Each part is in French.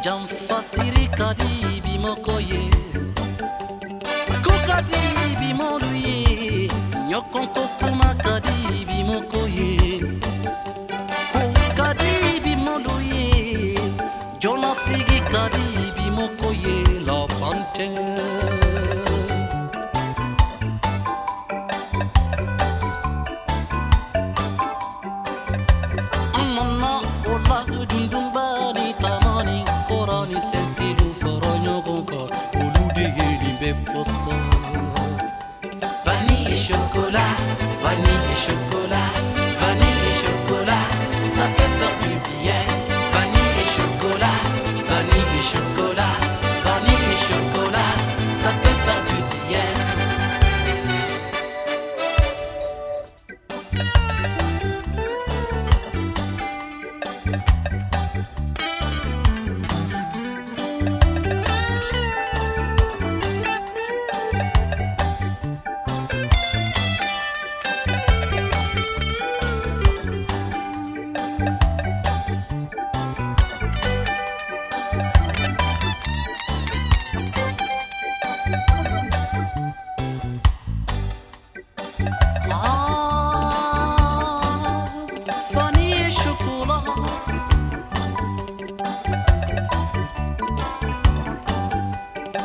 jamfasiri ka di bi moko ye ko ka di bi molu ye ɲɔgɔn ko kuma ka di bi ye ko ka di bi ye jɔnasigi ka di bi moko ye laban tɛ. dundum vanille et chocolat vanille et chocolat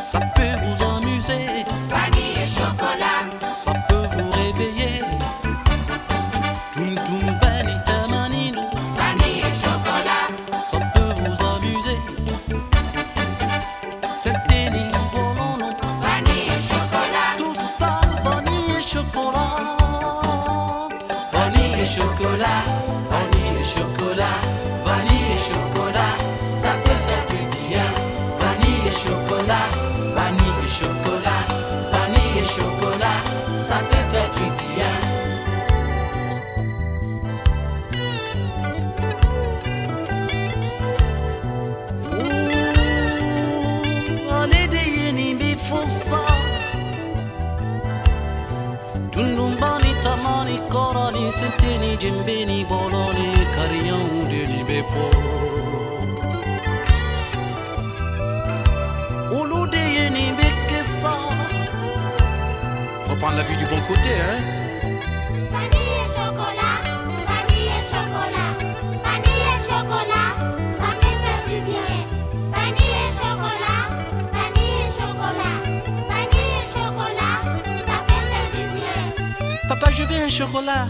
Ça peut vous amuser, Vanille et chocolat, ça peut vous réveiller. Tum beni tamanino, vanille et chocolat, ça peut vous amuser. Sentini bolono, vanille et chocolat, tout ça vanille et chocolat. Vanille et chocolat, vanille et chocolat, vanille et chocolat, ça peut faire chocolat, vanille et chocolat, vanille et chocolat, ça peut faire du bien. Tamani jimbeni boloni kariyan deni befo. Faut prendre la vie du bon côté, hein. vanille et chocolat, vanille et chocolat, vanille et chocolat, ça peut faire du bien. Vanille et chocolat, vanille et chocolat, vanille et chocolat, ça peut faire du bien. Papa, je veux un chocolat.